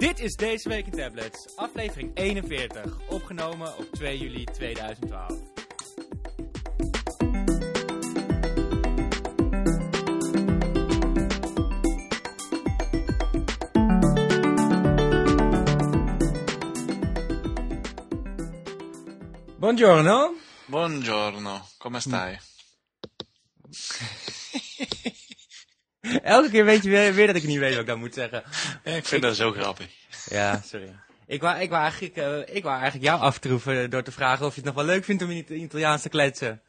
Dit is Deze Week in Tablets, aflevering 41, opgenomen op 2 juli 2012. Buongiorno. Buongiorno, come stai? Elke keer weet je weer, weer dat ik niet weet wat ik dan moet zeggen. Ik vind dat zo grappig. Ja, sorry. Ik wou, ik wou, eigenlijk, eh, ik wou eigenlijk jou aftroeven door te vragen of je het nog wel leuk vindt om in het Italiaans te kletsen.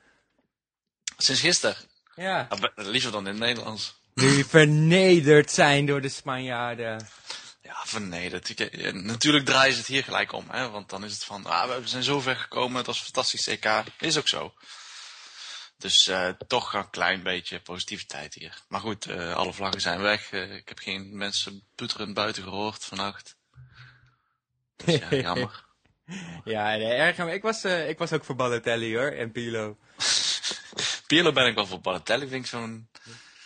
Sinds gisteren? Ja. Ah, liever dan in het Nederlands. Nu vernederd zijn door de Spanjaarden. Ja, vernederd. Ik- eh, Natuurlijk draaien ze het hier gelijk om, hè? want dan is het van, ah, we zijn zo ver gekomen, het was een fantastisch EK. Is ook zo. Dus eh, toch een klein beetje positiviteit hier. Maar goed, eh, alle vlaggen zijn weg. Eh, ik heb geen mensen puterend buiten gehoord vannacht. Dus ja, jammer. Ja, nee, erg. Maar ik was, ik was ook voor Balotelli hoor, en Pilo. Pirlo ben ik wel voor Balotelli, vind ik zo'n...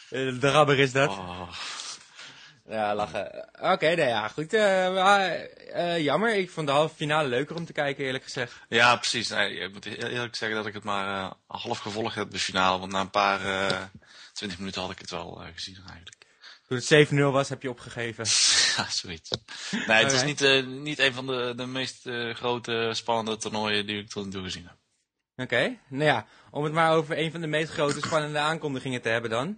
De rabber is dat. Oh. Ja, lachen. Oké, nou ja, goed. eh, maar, eh, jammer, ik vond de halve finale leuker om te kijken, eerlijk gezegd. Ja, precies. Nee, ik moet eerlijk zeggen dat ik het maar eh, half gevolgd heb, de finale. Want na een paar, eh 20 minuten had ik het wel gezien eigenlijk. Toen het 7-0 was, heb je opgegeven. ja, zoiets. Nee, het was Alright. niet, eh, niet een van de, de meest eh, grote, spannende toernooien die ik tot nu toe gezien heb. Oké, nou ja, om het maar over een van de meest grote spannende aankondigingen te hebben dan.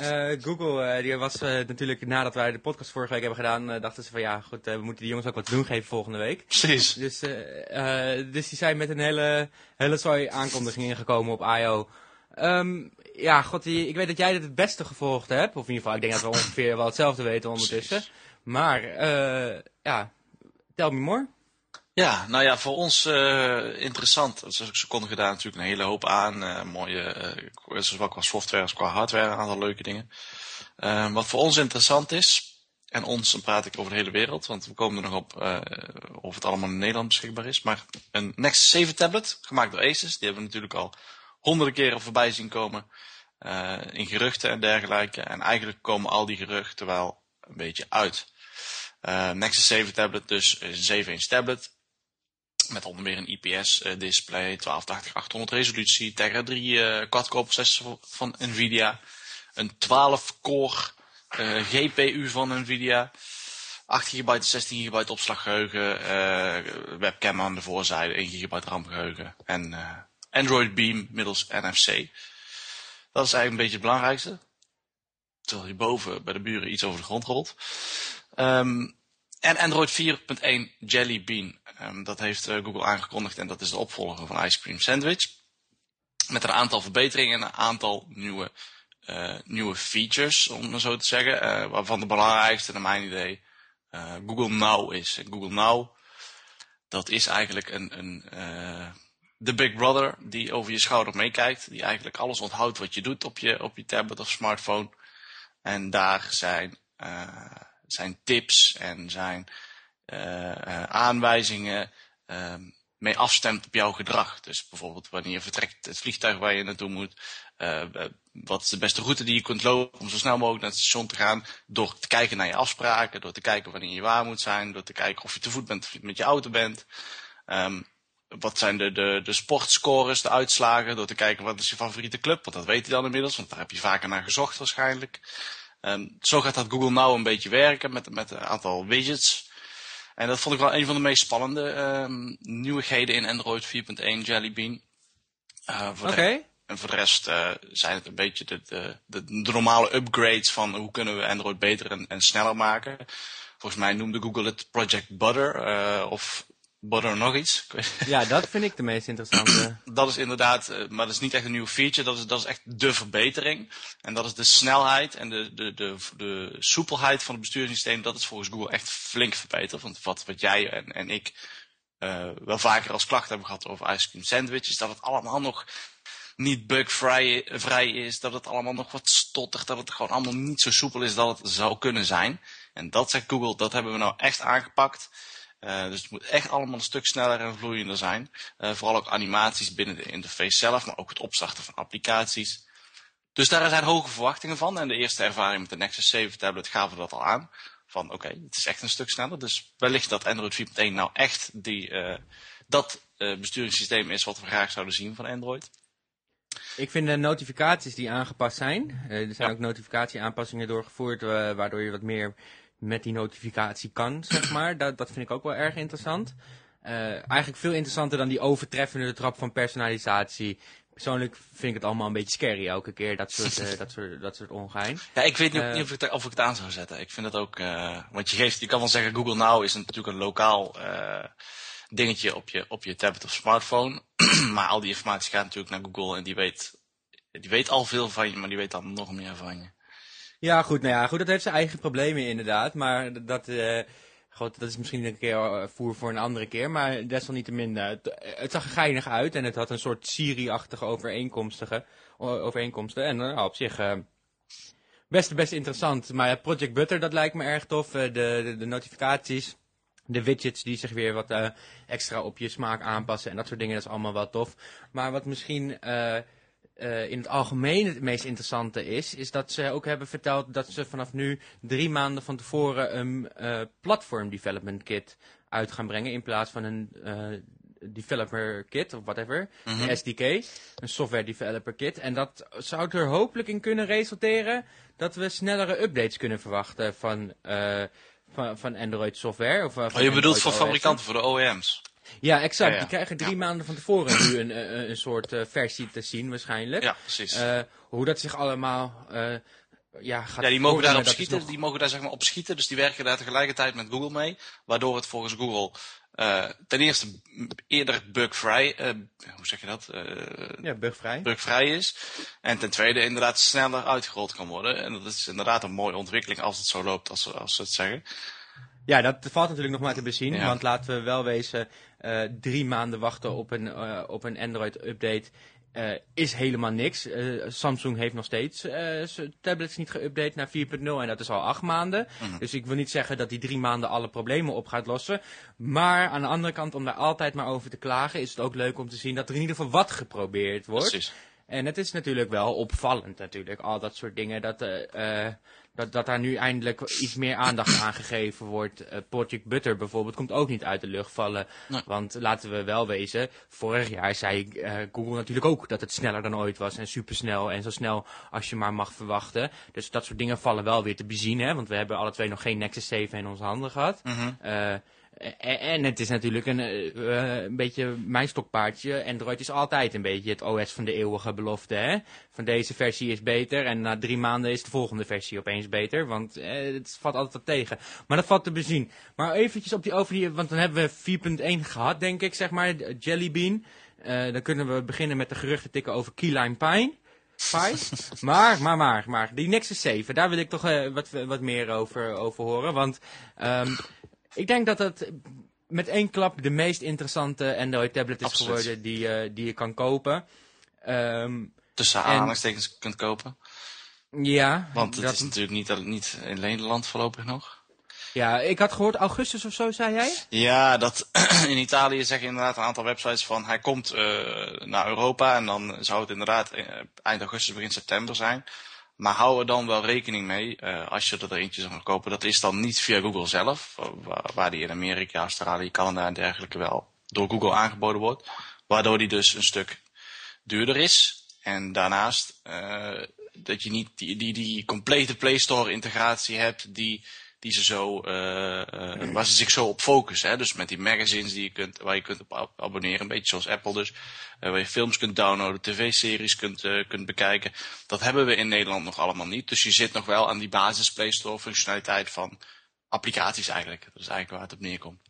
Eh, Google, eh, die was eh, natuurlijk nadat wij de podcast vorige week hebben gedaan, dachten ze van ja, goed, we moeten die jongens ook wat doen geven volgende week. Precies. Dus, dus die zijn met een hele, hele zooi aankondiging ingekomen op I.O. Ehm, ja, god, ik weet dat jij dit het beste gevolgd hebt. Of in ieder geval, ik denk dat we ongeveer wel hetzelfde weten ondertussen. Maar, eh, ja, tell me more. Ja, nou ja, voor ons eh, interessant. Ze, ze kondigen daar natuurlijk een hele hoop aan. eh, mooie, eh, zowel qua software als qua hardware, een aantal leuke dingen. Wat voor ons interessant is, en ons dan praat ik over de hele wereld, want we komen er nog op of het allemaal in Nederland beschikbaar is. Maar een Nexus 7 tablet, gemaakt door Asus, die hebben we natuurlijk al honderden keren voorbij zien komen. in geruchten en dergelijke. En eigenlijk komen al die geruchten wel een beetje uit. Nexus 7 tablet dus, een 7-inch tablet. Met onder meer een IPS-display, 1280-800 resolutie, Tegra 3 eh quad-core processor van Nvidia, een 12-core eh, GPU van Nvidia, 8 GB en 16 GB opslaggeheugen, eh, webcam aan de voorzijde, 1 GB RAM geheugen en eh, Android Beam middels NFC. Dat is eigenlijk een beetje het belangrijkste. Terwijl hierboven bij de buren iets over de grond rolt. Ehm, en Android 4.1 Jelly Bean. Ehm, dat heeft eh, Google aangekondigd en dat is de opvolger van Ice Cream Sandwich. Met een aantal verbeteringen en een aantal nieuwe, eh, nieuwe features, om het zo te zeggen. eh, waarvan de belangrijkste, naar mijn idee, Google Now is. Google Now, dat is eigenlijk een, een de Big Brother die over je schouder meekijkt. Die eigenlijk alles onthoudt wat je doet op je, op je tablet of smartphone. En daar zijn, zijn tips en zijn eh, eh, aanwijzingen ehm, mee afstemt op jouw gedrag. Dus bijvoorbeeld wanneer je vertrekt, het vliegtuig waar je naartoe moet. eh, wat is de beste route die je kunt lopen om zo snel mogelijk naar het station te gaan. Door te kijken naar je afspraken, door te kijken wanneer je waar moet zijn. Door te kijken of je te voet bent of je met je auto bent. Ehm, wat zijn de, de, de sportscores, de uitslagen, door te kijken wat is je favoriete club. Want dat weet hij dan inmiddels, want daar heb je vaker naar gezocht waarschijnlijk. Ehm, zo gaat dat Google Now een beetje werken met, met een aantal widgets. En dat vond ik wel een van de meest spannende ehm, nieuwigheden in Android 4.1 Jelly Bean. Oké. en voor de rest eh, zijn het een beetje de, de, de, de normale upgrades van hoe kunnen we Android beter en, en sneller maken. Volgens mij noemde Google het Project Butter eh, of Butter nog iets. Ja, dat vind ik de meest interessante. dat is inderdaad, eh, maar dat is niet echt een nieuwe feature, dat is, dat is echt de verbetering. En dat is de snelheid en de, de, de, de soepelheid van het besturingssysteem, dat is volgens Google echt flink verbeterd. Want wat, wat jij en, en ik eh, wel vaker als klacht hebben gehad over Ice Cream Sandwich, is dat het allemaal nog niet bugvrij vrij is, dat het allemaal nog wat stottert, dat het gewoon allemaal niet zo soepel is dat het zou kunnen zijn. En dat zegt Google, dat hebben we nou echt aangepakt. Eh, dus het moet echt allemaal een stuk sneller en vloeiender zijn. Eh, vooral ook animaties binnen de interface zelf, maar ook het opstarten van applicaties. Dus daar zijn hoge verwachtingen van. En de eerste ervaring met de Nexus 7 tablet gaven dat al aan. van oké, het is echt een stuk sneller. Dus wellicht dat Android 4.1 nou echt die, dat besturingssysteem is wat we graag zouden zien van Android. Ik vind de notificaties die aangepast zijn. er zijn ook notificatie-aanpassingen doorgevoerd, waardoor je wat meer met die notificatie kan, zeg maar. Dat, dat vind ik ook wel erg interessant. eigenlijk veel interessanter dan die overtreffende trap van personalisatie persoonlijk vind ik het allemaal een beetje scary elke keer, dat soort, uh, dat soort, dat soort ongein. Ja, ik weet niet, uh, of, ik het, of ik het aan zou zetten. Ik vind dat ook, want je geeft, je kan wel zeggen Google Now is natuurlijk een lokaal dingetje op je, op je tablet of smartphone. maar al die informatie gaat natuurlijk naar Google en die weet, die weet al veel van je, maar die weet dan nog meer van je. Ja, goed, nou ja, goed, dat heeft zijn eigen problemen inderdaad, maar dat... God, dat is misschien een keer eh, voer voor een andere keer, maar desalniettemin, het, het zag geinig uit en het had een soort Siri-achtige overeenkomsten. En op zich best, best interessant. Maar Project Butter, dat lijkt me erg tof. De, de, de, notificaties, de widgets die zich weer wat extra op je smaak aanpassen en dat soort dingen, dat is allemaal wel tof. Maar wat misschien in het algemeen het meest interessante is, is dat ze ook hebben verteld dat ze vanaf nu drie maanden van tevoren een uh, platform development kit uit gaan brengen in plaats van een uh, developer kit of whatever, mm -hmm. een SDK, een software developer kit. En dat zou er hopelijk in kunnen resulteren dat we snellere updates kunnen verwachten van, van, van Android software. Of, van oh, je bedoelt voor fabrikanten, voor de OEM's? Ja, exact. Die krijgen drie maanden van tevoren nu een, een, een soort uh, versie te zien waarschijnlijk. Ja, precies. Uh, hoe dat zich allemaal uh, ja, gaat Ja, die mogen daar op schieten. Nog... Die mogen daar zeg maar op schieten. Dus die werken daar tegelijkertijd met Google mee. Waardoor het volgens Google ten eerste eerder bugvrij, hoe zeg je dat? ja, bugvrij. Bugvrij is. En ten tweede inderdaad sneller uitgerold kan worden. En dat is inderdaad een mooie ontwikkeling als het zo loopt als, als ze het zeggen. Ja, dat valt natuurlijk nog maar te bezien. Ja. Want laten we wel wezen, drie maanden wachten op een, uh, op een Android-update uh, is helemaal niks. Samsung heeft nog steeds zijn tablets niet geüpdate naar 4.0 en dat is al acht maanden. Mm -hmm. Dus ik wil niet zeggen dat die drie maanden alle problemen op gaat lossen. Maar aan de andere kant, om daar altijd maar over te klagen, is het ook leuk om te zien dat er in ieder geval wat geprobeerd wordt. Precies. En het is natuurlijk wel opvallend natuurlijk, al dat soort dingen. Dat, uh, dat, dat daar nu eindelijk iets meer aandacht aan gegeven wordt. Uh, Project Butter bijvoorbeeld komt ook niet uit de lucht vallen. Nee. Want laten we wel wezen, vorig jaar zei uh, Google natuurlijk ook dat het sneller dan ooit was. En supersnel en zo snel als je maar mag verwachten. Dus dat soort dingen vallen wel weer te bezien. Hè? Want we hebben alle twee nog geen Nexus 7 in onze handen gehad. Mm -hmm. uh, en het is natuurlijk een, uh, een beetje mijn stokpaardje. Android is altijd een beetje het OS van de eeuwige belofte. Hè? Van deze versie is beter en na drie maanden is de volgende versie opeens beter. Want het valt altijd wat tegen. Maar dat valt te bezien. Maar eventjes op die over die, want dan hebben we 4.1 gehad denk ik, zeg maar, Jelly Bean. Uh, dan kunnen we beginnen met de geruchten tikken over Key Lime Pine. Maar, maar, maar, maar, die Nexus 7, daar wil ik toch uh, wat, wat meer over, over horen. Want um, ik denk dat het met één klap de meest interessante Android tablet is Absoluut. geworden die, uh, die je kan kopen. Um, Tussen aanhalingstekens kunt kopen. Ja. Want het dat... is natuurlijk niet, niet in Nederland voorlopig nog. Ja, ik had gehoord augustus of zo, zei jij? Ja, dat in Italië zeggen inderdaad een aantal websites van hij komt uh, naar Europa en dan zou het inderdaad eind augustus, begin september zijn. Maar hou er dan wel rekening mee, uh, als je er eentje zou gaan kopen. Dat is dan niet via Google zelf, waar, waar die in Amerika, Australië, Canada en dergelijke wel door Google aangeboden wordt. Waardoor die dus een stuk duurder is. En daarnaast uh, dat je niet die, die, die complete Play Store integratie hebt die, die ze zo, uh, waar ze zich zo op focussen. Hè? Dus met die magazines die je kunt, waar je kunt op abonneren, een beetje zoals Apple dus. Uh, waar je films kunt downloaden, tv-series kunt, kunt bekijken. Dat hebben we in Nederland nog allemaal niet. Dus je zit nog wel aan die basis Play Store functionaliteit van applicaties eigenlijk. Dat is eigenlijk waar het op neerkomt.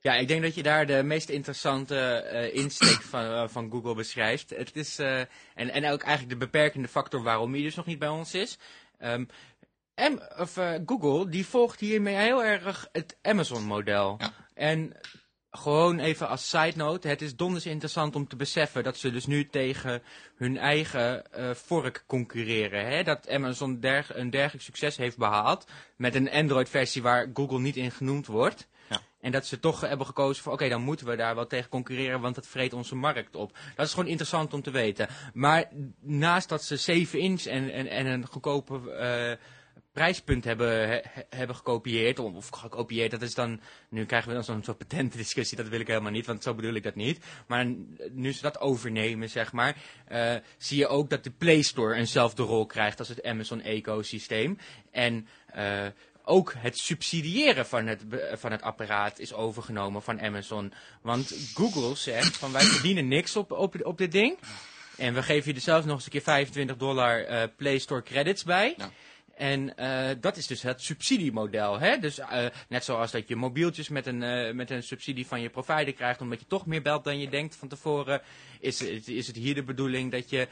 Ja, ik denk dat je daar de meest interessante insteek van, van Google beschrijft. Het is, en, en ook eigenlijk de beperkende factor waarom hij dus nog niet bij ons is. Um, Of, Google die volgt hiermee heel erg het Amazon-model. Ja. En gewoon even als side note, het is donders interessant om te beseffen dat ze dus nu tegen hun eigen uh, vork concurreren. Hè? Dat Amazon derg een dergelijk succes heeft behaald met een Android-versie waar Google niet in genoemd wordt. Ja. En dat ze toch hebben gekozen voor, oké, okay, dan moeten we daar wel tegen concurreren, want dat vreet onze markt op. Dat is gewoon interessant om te weten. Maar naast dat ze 7 inch en, en, en een goedkope... Uh, prijspunt hebben, he- hebben gekopieerd. Of, gekopieerd, dat is dan... Nu krijgen we dan zo'n soort patentendiscussie, dat wil ik helemaal niet, want zo bedoel ik dat niet. Maar nu ze dat overnemen, zeg maar, eh, zie je ook dat de Play Store eenzelfde rol krijgt als het Amazon-ecosysteem. En... eh, ook het subsidiëren van het, van het apparaat is overgenomen van Amazon. Want Google zegt van wij verdienen niks op, op, dit ding. En we geven je er zelfs nog eens een keer 25 dollar eh, Play Store credits bij. En eh, dat is dus het subsidiemodel. Hè? Dus eh, net zoals dat je mobieltjes met een, eh, met een subsidie van je provider krijgt, omdat je toch meer belt dan je denkt van tevoren, is, is het hier de bedoeling dat je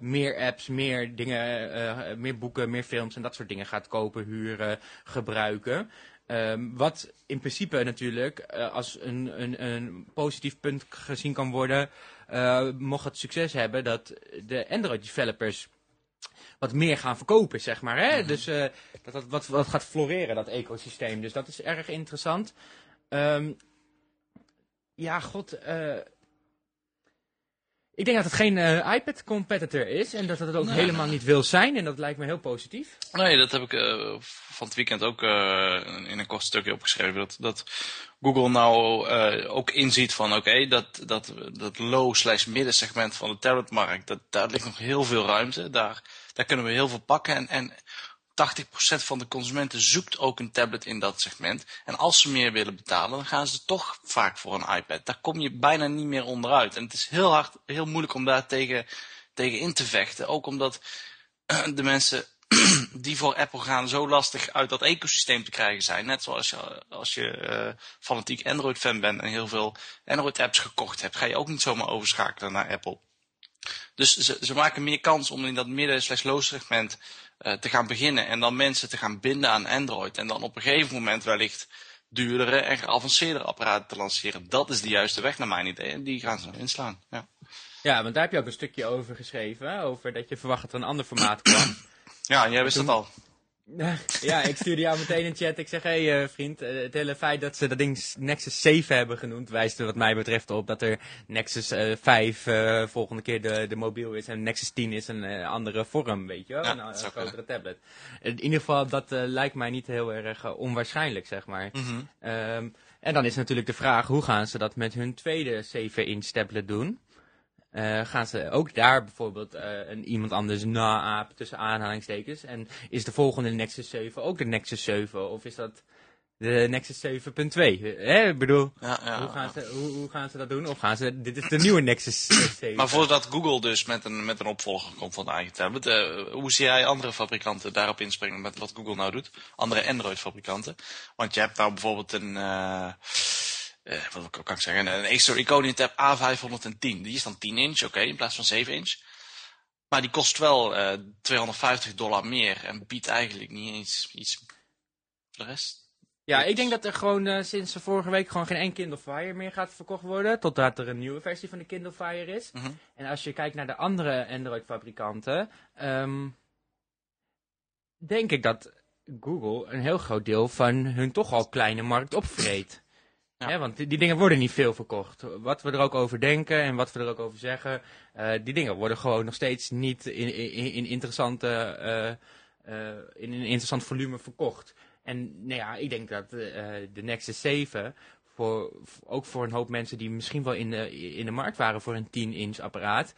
meer apps, meer dingen, meer boeken, meer films en dat soort dingen gaat kopen, huren, gebruiken. Ehm, wat in principe natuurlijk als een, een, een positief punt gezien kan worden, mocht het succes hebben dat de Android developers wat meer gaan verkopen, zeg maar. Hè? Dus eh, dat dat wat, wat gaat floreren, dat ecosysteem. Dus dat is erg interessant. Ehm, ja, god. eh, ik denk dat het geen eh, iPad-competitor is. En dat het het ook Nee. helemaal niet wil zijn. En dat lijkt me heel positief. Nee, dat heb ik van het weekend ook in een kort stukje opgeschreven. Dat, dat Google nou ook inziet van oké, dat, dat, dat low slash midden segment van de tabletmarkt, dat, daar ligt nog heel veel ruimte. Daar, daar kunnen we heel veel pakken. En, en 80% van de consumenten zoekt ook een tablet in dat segment. En als ze meer willen betalen, dan gaan ze toch vaak voor een iPad. Daar kom je bijna niet meer onderuit. En het is heel hard, heel moeilijk om daar tegen, tegen in te vechten. Ook omdat eh, de mensen die voor Apple gaan zo lastig uit dat ecosysteem te krijgen zijn. Net zoals als je eh, fanatiek Android-fan bent en heel veel Android-apps gekocht hebt, ga je ook niet zomaar overschakelen naar Apple. Dus ze, ze maken meer kans om in dat midden slash low segment eh, te gaan beginnen en dan mensen te gaan binden aan Android en dan op een gegeven moment wellicht duurdere en geavanceerdere apparaten te lanceren. Dat is de juiste weg naar mijn idee en die gaan ze inslaan. Ja, Ja, want daar heb je ook een stukje over geschreven. hè, Over dat je verwacht dat er een ander formaat kwam. ja en jij wist dat al. ja, ik stuurde jou meteen in chat. Ik zeg, hé hey, eh, vriend, eh, het hele feit dat ze dat ding Nexus 7 hebben genoemd, wijst er wat mij betreft op dat er Nexus eh, 5 eh, volgende keer de, de mobiel is en Nexus 10 is een andere vorm, weet je wel, Ja, een, een grotere tablet. In ieder geval, dat lijkt mij niet heel erg onwaarschijnlijk, zeg maar. Mhm. Ehm, en dan is natuurlijk de vraag, hoe gaan ze dat met hun tweede 7-inch tablet doen? Eh, gaan ze ook daar bijvoorbeeld eh, een, iemand anders naapen tussen aanhalingstekens? En is de volgende Nexus 7 ook de Nexus 7? Of is dat de Nexus 7.2? Hè, ik bedoel, Ja, ja, hoe, gaan ja. ze, hoe, hoe gaan ze dat doen? Of gaan ze, dit is de nieuwe Nexus 7? Maar voordat Google dus met een, met een opvolger komt van de eigen tablet, eh, hoe zie jij andere fabrikanten daarop inspringen met wat Google nou doet? Andere Android-fabrikanten? Want je hebt nou bijvoorbeeld een, eh, eh, wat kan ik zeggen, een Acer Iconia Tab A510. Die is dan 10 inch, oké, in plaats van 7 inch. Maar die kost wel eh 250 dollar meer en biedt eigenlijk niet eens iets voor de rest. Ja, ik denk dat er gewoon eh, sinds vorige week gewoon geen één Kindle Fire meer gaat verkocht worden. Totdat er een nieuwe versie van de Kindle Fire is. Mhm. En als je kijkt naar de andere Android-fabrikanten, ehm, denk ik dat Google een heel groot deel van hun toch al kleine markt opvreet. Ja. Want die, dingen worden niet veel verkocht. Wat we er ook over denken en wat we er ook over zeggen, eh, die dingen worden gewoon nog steeds niet in, in, in interessante, eh, eh, in een interessant volume verkocht. En nou ja, ik denk dat de Nexus 7 voor, ook voor een hoop mensen die misschien wel in de, in de markt waren voor een 10-inch apparaat,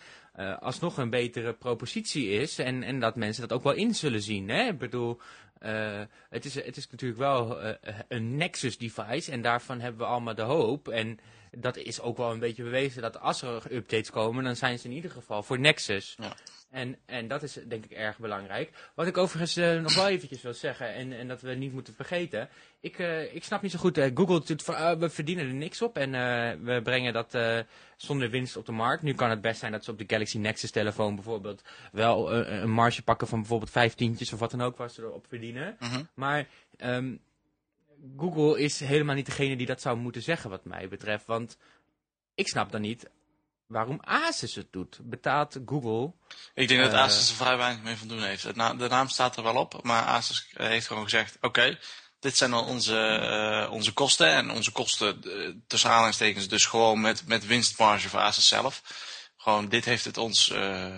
alsnog een betere propositie is. En, en dat mensen dat ook wel in zullen zien. Hè? Ik bedoel, eh, het, is, het is natuurlijk wel eh, een Nexus device en daarvan hebben we allemaal de hoop. En dat is ook wel een beetje bewezen dat als er updates komen, dan zijn ze in ieder geval voor Nexus. Ja. En, en dat is denk ik erg belangrijk. Wat ik overigens eh, nog wel eventjes wil zeggen, en, en dat we niet moeten vergeten. Ik, eh, ik snap niet zo goed, eh, Google doet ah, we verdienen er niks op en eh, we brengen dat eh, zonder winst op de markt. Nu kan het best zijn dat ze op de Galaxy Nexus telefoon bijvoorbeeld wel eh, een marge pakken van bijvoorbeeld vijftientjes of wat dan ook waar ze erop verdienen. Mhm. Maar ehm, Google is helemaal niet degene die dat zou moeten zeggen wat mij betreft. Want ik snap dan niet waarom Asus het doet. Betaalt Google Ik denk dat Eh. Asus er vrij weinig mee van doen heeft. Na- de naam staat er wel op, maar Asus eh, heeft gewoon gezegd, oké, dit zijn dan onze, eh, onze kosten. En onze kosten, eh, tussen aanhalingstekens, dus gewoon met, met winstmarge voor Asus zelf. Gewoon, dit heeft het ons, eh,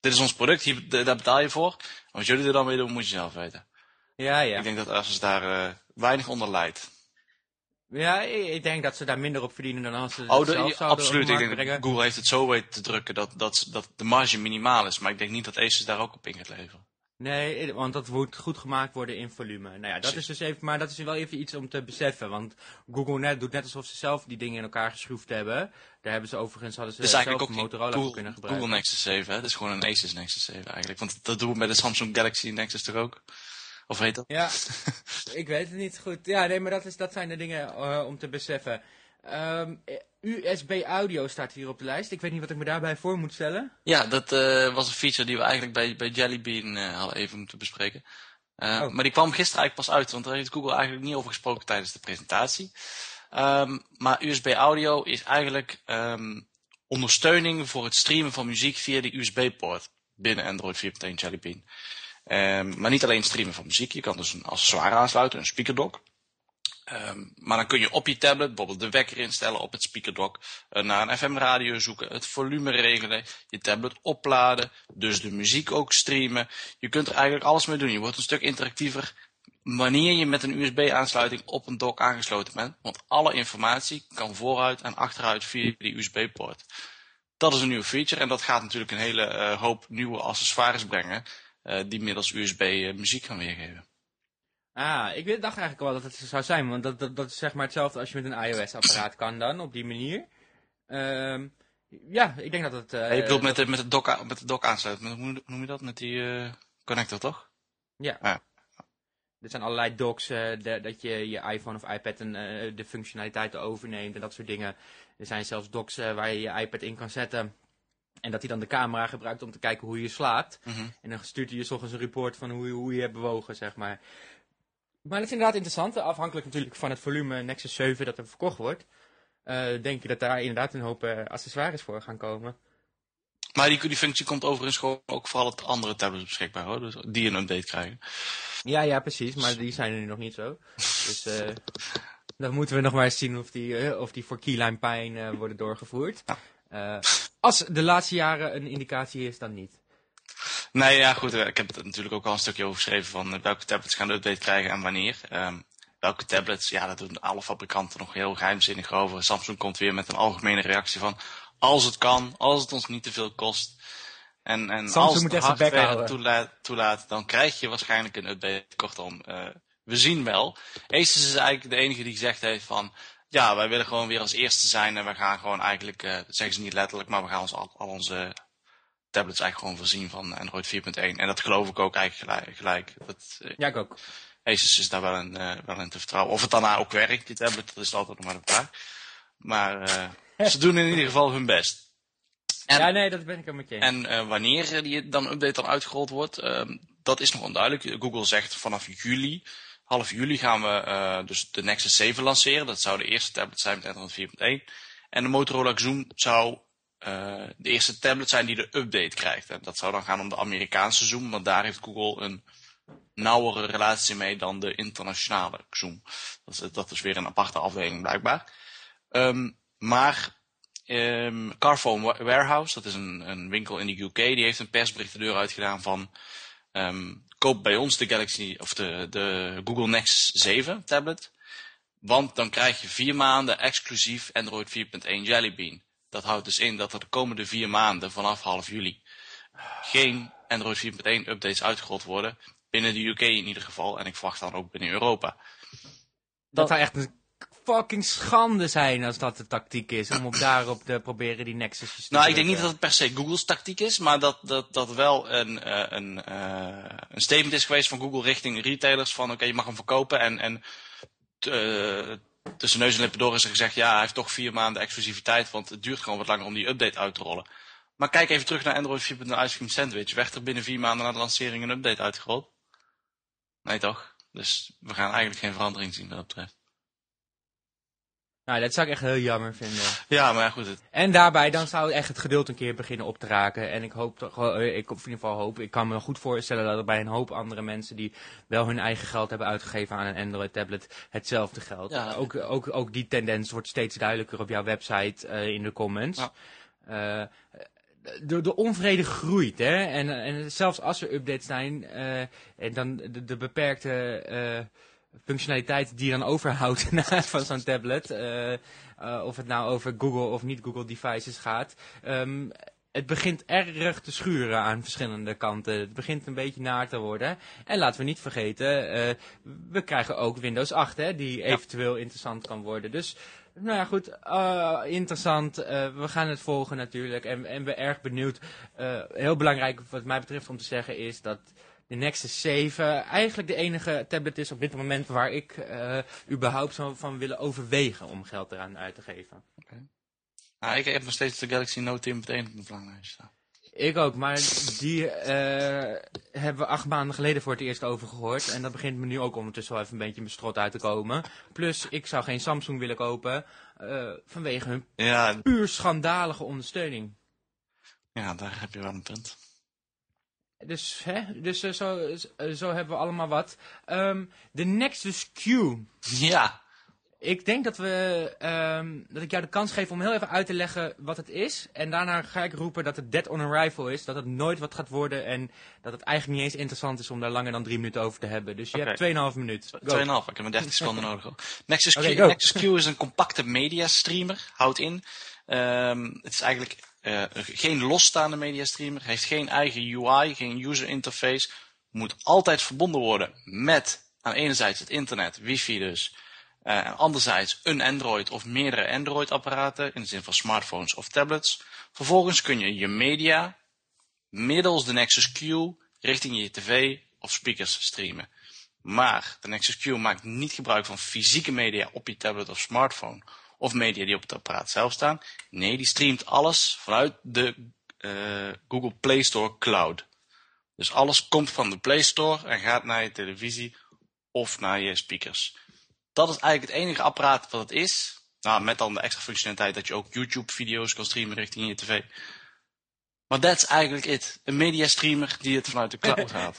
dit is ons product, hier, daar betaal je voor. Wat jullie er dan mee doen, moet je zelf weten. Ja, ja. Ik denk dat Asus daar weinig onder leidt. Ja, ik denk dat ze daar minder op verdienen dan als ze oh, de, zelf absoluut. Ik denk brengen. Google heeft het zo weten te drukken dat, dat, dat de marge minimaal is. Maar ik denk niet dat Asus daar ook op in gaat leveren. Nee, want dat moet goed gemaakt worden in volume. Nou ja, dat is dus even, maar dat is wel even iets om te beseffen. Want Google net, doet net alsof ze zelf die dingen in elkaar geschroefd hebben. Daar hebben ze overigens, hadden ze dus zelf ook Motorola Google, voor kunnen gebruiken. Google Nexus 7, hè? Dat is gewoon een Asus Nexus 7 eigenlijk. Want dat doen we met de Samsung Galaxy Nexus toch ook? Of heet dat? Ja, ik weet het niet goed. Ja, nee, maar dat, is, dat zijn de dingen uh, om te beseffen. Um, USB audio staat hier op de lijst. Ik weet niet wat ik me daarbij voor moet stellen. Ja, dat uh, was een feature die we eigenlijk bij, bij Jelly Bean uh, hadden even moeten bespreken. Uh, oh. Maar die kwam gisteren eigenlijk pas uit, want daar heeft Google eigenlijk niet over gesproken tijdens de presentatie. Um, maar USB audio is eigenlijk um, ondersteuning voor het streamen van muziek via de USB-poort binnen Android 4.1 Jelly Bean. Um, maar niet alleen streamen van muziek, je kan dus een accessoire aansluiten, een speakerdock. Um, maar dan kun je op je tablet bijvoorbeeld de wekker instellen op het speakerdock, uh, naar een FM-radio zoeken, het volume regelen, je tablet opladen, dus de muziek ook streamen. Je kunt er eigenlijk alles mee doen. Je wordt een stuk interactiever wanneer je met een USB-aansluiting op een dock aangesloten bent, want alle informatie kan vooruit en achteruit via die USB-poort. Dat is een nieuwe feature en dat gaat natuurlijk een hele uh, hoop nieuwe accessoires brengen, uh, die middels USB muziek gaan weergeven. Ah, ik dacht eigenlijk wel dat het zou zijn, want dat, dat, dat is zeg maar hetzelfde als je met een iOS-apparaat kan dan, op die manier. Um, ja, ik denk dat het... Uh, je bedoelt met de, met de dock, met de dock aansluiten, hoe noem je dat? Met die uh, connector, toch? Ja. Ah. Er zijn allerlei docks, de, dat je je iPhone of iPad en, de functionaliteiten overneemt en dat soort dingen. Er zijn zelfs docks waar je je iPad in kan zetten. En dat hij dan de camera gebruikt om te kijken hoe je slaapt. Mm -hmm. En dan stuurt hij je ochtends een report van hoe, hoe je hebt bewogen, zeg maar. Maar dat is inderdaad interessant. Afhankelijk natuurlijk van het volume Nexus 7 dat er verkocht wordt. Uh, denk je dat daar inderdaad een hoop uh, accessoires voor gaan komen. Maar die, die functie komt overigens gewoon ook vooral op andere tablets beschikbaar hoor. Dus die een update krijgen. Ja, ja, precies. Maar die zijn er nu nog niet zo. Dus uh, dan moeten we nog maar eens zien of die, of die voor keyline pijn worden doorgevoerd. Als de laatste jaren een indicatie is, dan niet. Nee, ja goed, ik heb er natuurlijk ook al een stukje over geschreven van welke tablets gaan de update krijgen en wanneer. Um, welke tablets, ja, dat doen alle fabrikanten nog heel geheimzinnig over. Samsung komt weer met een algemene reactie van, als het kan, als het ons niet te veel kost. En, en Samsung als het moet de hardware toelaat, toelaat, dan krijg je waarschijnlijk een update. Kortom, uh, we zien wel. Asus is eigenlijk de enige die gezegd heeft van, ja, wij willen gewoon weer als eerste zijn en we gaan gewoon eigenlijk, uh, dat zeggen ze niet letterlijk, maar we gaan ons al, al onze tablets eigenlijk gewoon voorzien van Android 4.1. En dat geloof ik ook eigenlijk gelijk. Dat, uh, Ja, ik ook. Asus is daar wel in, uh, wel in te vertrouwen. Of het daarna ook werkt, die tablet, dat is altijd nog maar de vraag. Maar uh, ze doen in ieder geval hun best. En, ja, nee, dat ben ik er met je. En uh, wanneer die dan update dan uitgerold wordt, uh, dat is nog onduidelijk. Google zegt vanaf juli, half juli gaan we dus de Nexus 7 lanceren. Dat zou de eerste tablet zijn met Android 4.1. En de Motorola Xoom zou de eerste tablet zijn die de update krijgt. Dat zou dan gaan om de Amerikaanse Zoom, want daar heeft Google een nauwere relatie mee dan de internationale Zoom. Dat is, dat is weer een aparte afdeling blijkbaar. Um, maar um, Carphone Warehouse, dat is een, een, winkel in de UK, die heeft een persbericht de deur uitgedaan van um, koop bij ons de Galaxy of de, de Google Nexus 7 tablet. Want dan krijg je vier maanden exclusief Android 4.1 Jelly Bean. Dat houdt dus in dat er de komende vier maanden vanaf half juli geen Android 4.1 updates uitgerold worden. Binnen de UK in ieder geval. En ik verwacht dan ook binnen Europa. Dat, zou echt een fucking schande zijn als dat de tactiek is. Om op daarop te proberen die Nexus te Nou, ik denk niet dat het per se Google's tactiek is. Maar dat dat, dat wel een, uh, een, uh, een statement is geweest van Google richting retailers. Van oké, okay, je mag hem verkopen. En, en uh, tussen neus en lippen door is er gezegd, ja, hij heeft toch vier maanden exclusiviteit, want het duurt gewoon wat langer om die update uit te rollen. Maar kijk even terug naar Android 4.0 Ice Cream Sandwich. Werd er binnen vier maanden na de lancering een update uitgerold? Nee toch? Dus we gaan eigenlijk geen verandering zien wat dat betreft. Nou, dat zou ik echt heel jammer vinden. Ja, maar goed. Het... En daarbij, dan zou echt het geduld een keer beginnen op te raken. En ik hoop toch, ik in ieder geval hoop, ik kan me goed voorstellen dat er bij een hoop andere mensen die wel hun eigen geld hebben uitgegeven aan een Android tablet, hetzelfde geldt. Ja. Ook, ook, ook die tendens wordt steeds duidelijker op jouw website uh, in de comments. Ja. Uh, de, de onvrede groeit, hè. En, en zelfs als er updates zijn, eh, en dan de, de beperkte eh, functionaliteit die je dan overhoudt van zo'n tablet, eh, eh, of het nou over Google of niet Google devices gaat, ehm, het begint erg te schuren aan verschillende kanten. Het begint een beetje naar te worden. En laten we niet vergeten, eh, we krijgen ook Windows 8, hè, die eventueel interessant kan worden. Dus, nou ja, goed, interessant. We gaan het volgen natuurlijk. En, en we erg benieuwd. Heel belangrijk wat mij betreft om te zeggen is dat de Nexus 7 eigenlijk de enige tablet is op dit moment waar ik eh, überhaupt zou van willen overwegen om geld eraan uit te geven. Nou, ik heb nog steeds de Galaxy Note 10.1 op mijn verlanglijst staan. Ik ook, maar die eh, hebben we acht maanden geleden voor het eerst over gehoord. En dat begint me nu ook ondertussen wel even een beetje in mijn strot uit te komen. Plus, ik zou geen Samsung willen kopen eh, vanwege hun Ja, puur schandalige ondersteuning. ja, daar heb je wel een punt. Dus, hè, dus eh, zo, eh, zo hebben we allemaal wat. Ehm, de Nexus Q. Ja, Ik denk dat, we, ehm, dat ik jou de kans geef om heel even uit te leggen wat het is. En daarna ga ik roepen dat het dead on arrival is. Dat het nooit wat gaat worden. En dat het eigenlijk niet eens interessant is om daar langer dan drie minuten over te hebben. Dus je hebt 2,5 minuut. Go. 2,5. Ik heb maar 30 seconden nodig. Nexus, Q, Oké, go. Nexus Q is een compacte media streamer. Houdt in. Ehm, het is eigenlijk eh, geen losstaande media streamer. Heeft geen eigen UI, geen user interface. Moet altijd verbonden worden met aan enerzijds het internet, wifi dus. eh, en anderzijds een Android of meerdere Android apparaten. In de zin van smartphones of tablets. Vervolgens kun je je media middels de Nexus Q richting je tv of speakers streamen. Maar de Nexus Q maakt niet gebruik van fysieke media op je tablet of smartphone. Of media die op het apparaat zelf staan. Nee, die streamt alles vanuit de eh, Google Play Store Cloud. Dus alles komt van de Play Store en gaat naar je televisie of naar je speakers. Dat is eigenlijk het enige apparaat wat het is. Nou, met dan de extra functionaliteit dat je ook YouTube-video's kan streamen richting je tv. Maar dat is eigenlijk het. Een media streamer die het vanuit de cloud gaat.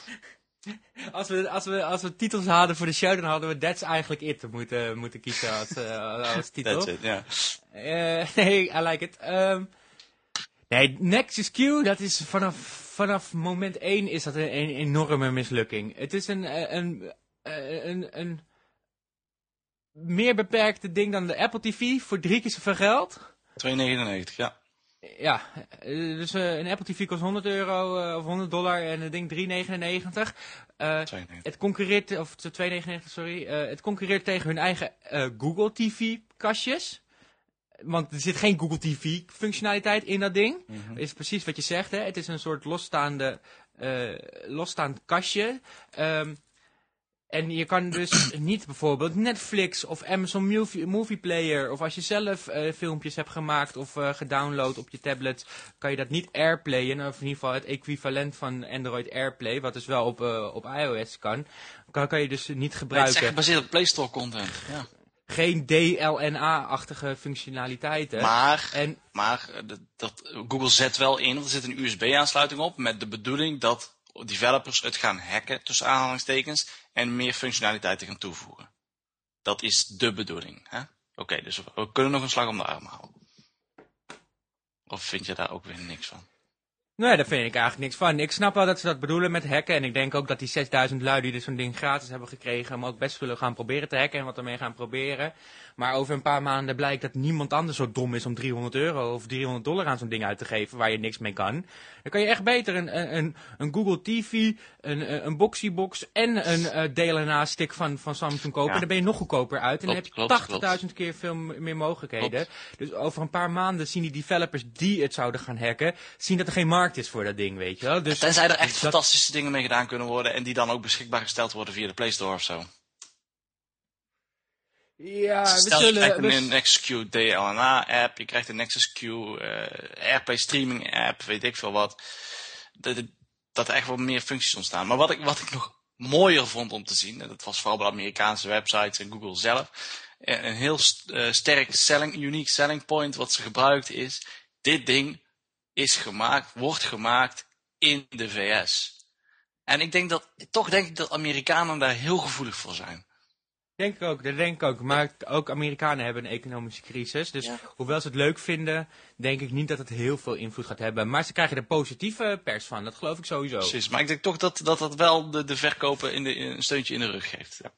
Als we, als, we, als we titels hadden voor de show, dan hadden we That's eigenlijk it moeten, moeten kiezen als, eh, als titel. That's it, ja. Eh, nee, I like it. Ehm, nee, Nexus Q, dat is vanaf, vanaf moment 1 is dat een, een enorme mislukking. Het is een, eh, een, een, een, een meer beperkte ding dan de Apple TV voor drie keer zoveel geld. 2,99, ja. Ja, eh, dus eh, een Apple TV kost 100 euro eh, of 100 dollar en het ding 3,99. Eh, 2,99. het concurreert, of 2,99 sorry, het concurreert tegen hun eigen Google TV kastjes. Want er zit geen Google TV functionaliteit in dat ding. Mhm. Is precies wat je zegt, hè. Het is een soort losstaande, losstaand kastje. Ehm, en je kan dus niet bijvoorbeeld Netflix of Amazon Movie, Movie Player... of als je zelf eh, filmpjes hebt gemaakt of eh, gedownload op je tablet... kan je dat niet airplayen, of in ieder geval het equivalent van Android Airplay... wat dus wel op, eh, op iOS kan, kan, kan je dus niet Maar het is gebruiken. gebaseerd op Play Store content. Ja. Geen DLNA-achtige functionaliteiten. Maar, En maar dat, dat, Google zet wel in, want er zit een USB-aansluiting op met de bedoeling dat developers het gaan hacken, tussen aanhalingstekens, en meer functionaliteiten gaan toevoegen. Dat is de bedoeling. Oké, dus we, kunnen nog een slag om de arm houden. Of vind je daar ook weer niks van? Nee, daar vind ik eigenlijk niks van. Ik snap wel dat ze dat bedoelen met hacken. En ik denk ook dat die 6000 lui die dus zo'n ding gratis hebben gekregen... hem ook best willen gaan proberen te hacken en wat ermee gaan proberen. Maar over een paar maanden blijkt dat niemand anders zo dom is om 300 euro of 300 dollar aan zo'n ding uit te geven... waar je niks mee kan. Dan kan je echt beter een, een- een, Google TV, een, een Boxybox en een eh, DLNA-stick van, van Samsung kopen. Ja. Dan ben je nog goedkoper uit. En dan heb je 80.000 keer veel meer mogelijkheden. Dus over een paar maanden zien die developers die het zouden gaan hacken... zien dat er geen markt is voor dat ding, weet je wel. Dus Tenzij er echt fantastische dingen mee gedaan kunnen worden en die dan ook beschikbaar gesteld worden via de Play Store of zo. Ja, we Stel, je krijgt zullen... een Nexus Q DLNA app, je krijgt een Nexus Q eh, Airplay streaming app, weet ik veel wat. Dat, dat- er echt wel meer functies ontstaan. Maar wat ik, wat ik nog mooier vond om te zien, en dat was vooral bij de Amerikaanse websites en Google zelf, eh, een heel eh, sterk selling, unique selling point wat ze gebruikt is, dit ding is gemaakt, wordt gemaakt in de VS. En ik denk dat, toch denk ik dat Amerikanen daar heel gevoelig voor zijn. Denk ik ook, dat denk ik ook. Maar ook Amerikanen hebben een economische crisis. Dus Ja. hoewel ze het leuk vinden, denk ik niet dat het heel veel invloed gaat hebben. Maar ze krijgen er positieve pers van, dat geloof ik sowieso. Precies, maar ik denk toch dat dat, dat wel de, de verkopen in de, in een steuntje in de rug geeft. Ja.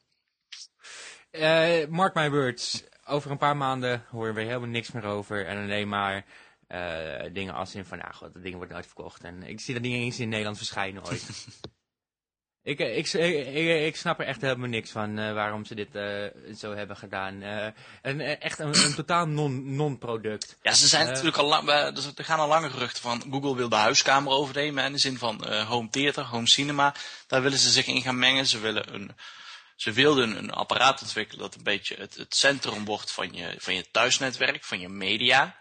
Eh, mark my words, over een paar maanden horen we helemaal niks meer over. En alleen maar dingen als in van, nou god, dat ding wordt nooit verkocht. En ik zie dat niet eens in Nederland verschijnen ooit. ik, eh, ik, ik, ik, ik snap er echt helemaal niks van eh, waarom ze dit eh, zo hebben gedaan. Eh, een, eh, echt een, een totaal non- non-product. Ja, ze zijn Eh. natuurlijk al lang, dus er gaan al lange geruchten van Google wil de huiskamer overnemen. In de zin van eh, home theater, home cinema. Daar willen ze zich in gaan mengen. Ze, willen een, ze wilden een apparaat ontwikkelen dat een beetje het, het centrum wordt van je, van je thuisnetwerk, van je media.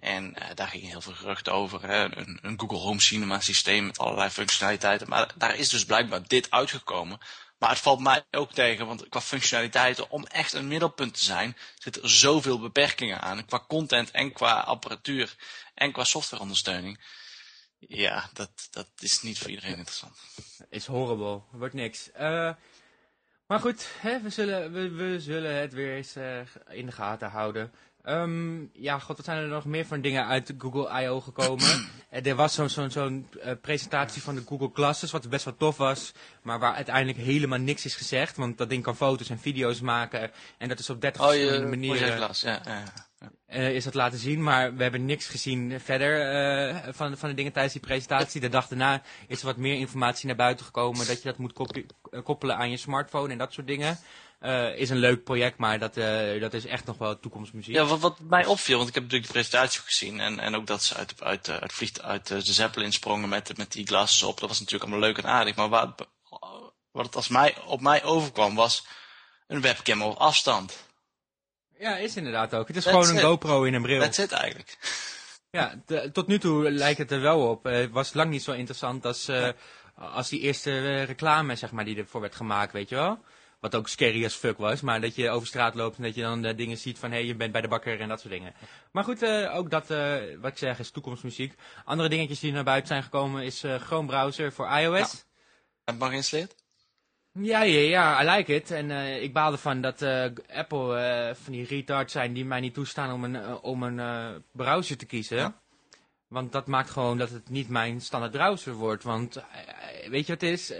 En eh, daar gingen heel veel geruchten over. Hè? Een, een Google Home Cinema systeem met allerlei functionaliteiten. Maar daar is dus blijkbaar dit uitgekomen. Maar het valt mij ook tegen, want qua functionaliteiten, om echt een middelpunt te zijn, zitten er zoveel beperkingen aan. Qua content en qua apparatuur en qua softwareondersteuning. Ja, dat, dat is niet voor iedereen interessant. Is horrible, wordt niks. Eh, maar goed, hè, we, zullen, we, we zullen het weer eens eh, in de gaten houden. Ehm, ja, god, wat zijn er nog meer van dingen uit Google I.O. gekomen? Eh, er was zo'n zo'n zo'n eh, presentatie van de Google Glasses, wat best wel tof was. Maar waar uiteindelijk helemaal niks is gezegd. Want dat ding kan foto's en video's maken. En dat is op 30 Oh, verschillende manieren projectglas, ja. ja. eh, is dat laten zien. Maar we hebben niks gezien verder van, van de dingen tijdens die presentatie. De dag daarna is er wat meer informatie naar buiten gekomen. Dat je dat moet koppelen aan je smartphone en dat soort dingen. Eh, is een leuk project, maar dat, eh, dat is echt nog wel toekomstmuziek. Ja, wat, wat mij opviel, want ik heb natuurlijk de presentatie ook gezien. En, en ook dat ze uit, uit, eh, uit, vliegt, uit eh, de Zeppelin sprongen met, met die glasses op. Dat was natuurlijk allemaal leuk en aardig. Maar wat, wat het als mij, op mij overkwam was een webcam op afstand. Ja, is inderdaad ook. Het is That's gewoon een. GoPro in een bril. That's it eigenlijk. Ja, de- tot nu toe lijkt het er wel op. Eh, Het was lang niet zo interessant als, eh, als die eerste eh, reclame, zeg maar, die ervoor werd gemaakt, weet je wel. Wat ook scary as fuck was, maar dat je over straat loopt en dat je dan eh, dingen ziet van, hé, hey, je bent bij de bakker en dat soort dingen. Maar goed, eh, ook dat, eh, wat ik zeg, is toekomstmuziek. Andere dingetjes die naar buiten zijn gekomen is Chrome browser voor iOS. Heb je hem al geïnstalleerd? Ja, ja, ja, I like it. En ik baal ervan dat Apple van die retards zijn die mij niet toestaan om een, om een browser te kiezen. Ja. Want dat maakt gewoon dat het niet mijn standaard browser wordt. Want weet je wat het is?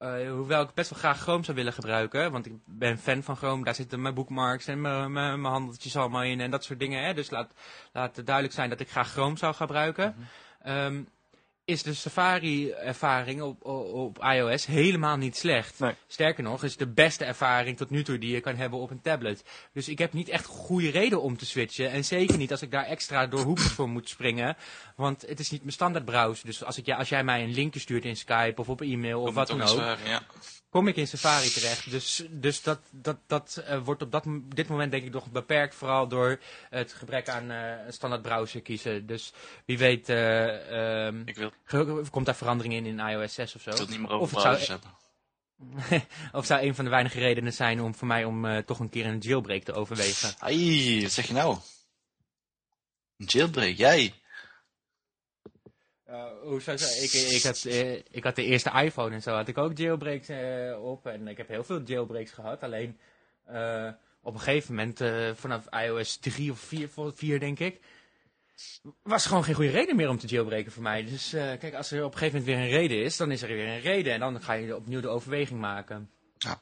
Eh, hoewel ik best wel graag Chrome zou willen gebruiken. Want ik ben fan van Chrome. Daar zitten mijn bookmarks en mijn, mijn, mijn handeltjes allemaal in en dat soort dingen. Hè? Dus laat, laat het duidelijk zijn dat ik graag Chrome zou gebruiken. Ehm, is de Safari-ervaring op, op, op iOS helemaal niet slecht. Nee. Sterker nog, is de beste ervaring tot nu toe die je kan hebben op een tablet. Dus ik heb niet echt goede reden om te switchen. En zeker niet als ik daar extra door hoepels voor moet springen. Want het is niet mijn standaard browser. Dus als, ik, ja, als jij mij een linkje stuurt in Skype of op e-mail of wat dan ook, Ja. Kom ik in Safari terecht. Dus, dus dat, dat, dat eh, wordt op dat, dit moment denk ik nog beperkt. Vooral door het gebrek aan eh, standaard browser kiezen. Dus wie weet eh, ehm, Ik wil komt daar verandering in in iOS 6 of zo. ik wil het niet meer Of over het zou- hebben. of zou een van de weinige redenen zijn om voor mij om toch een keer een jailbreak te overwegen. Ai, wat zeg je nou? Een jailbreak, jij? Uh, hoe zou ik, ik, ik, had, eh, ik had de eerste iPhone en zo had ik ook jailbreaks eh, op. En ik heb heel veel jailbreaks gehad. Alleen eh, op een gegeven moment, eh, vanaf iOS 3 of 4, vol- 4 denk ik, was er gewoon geen goede reden meer om te jailbreken voor mij. Dus eh, kijk, als er op een gegeven moment weer een reden is, dan is er weer een reden. En dan ga je opnieuw de overweging maken. Ja.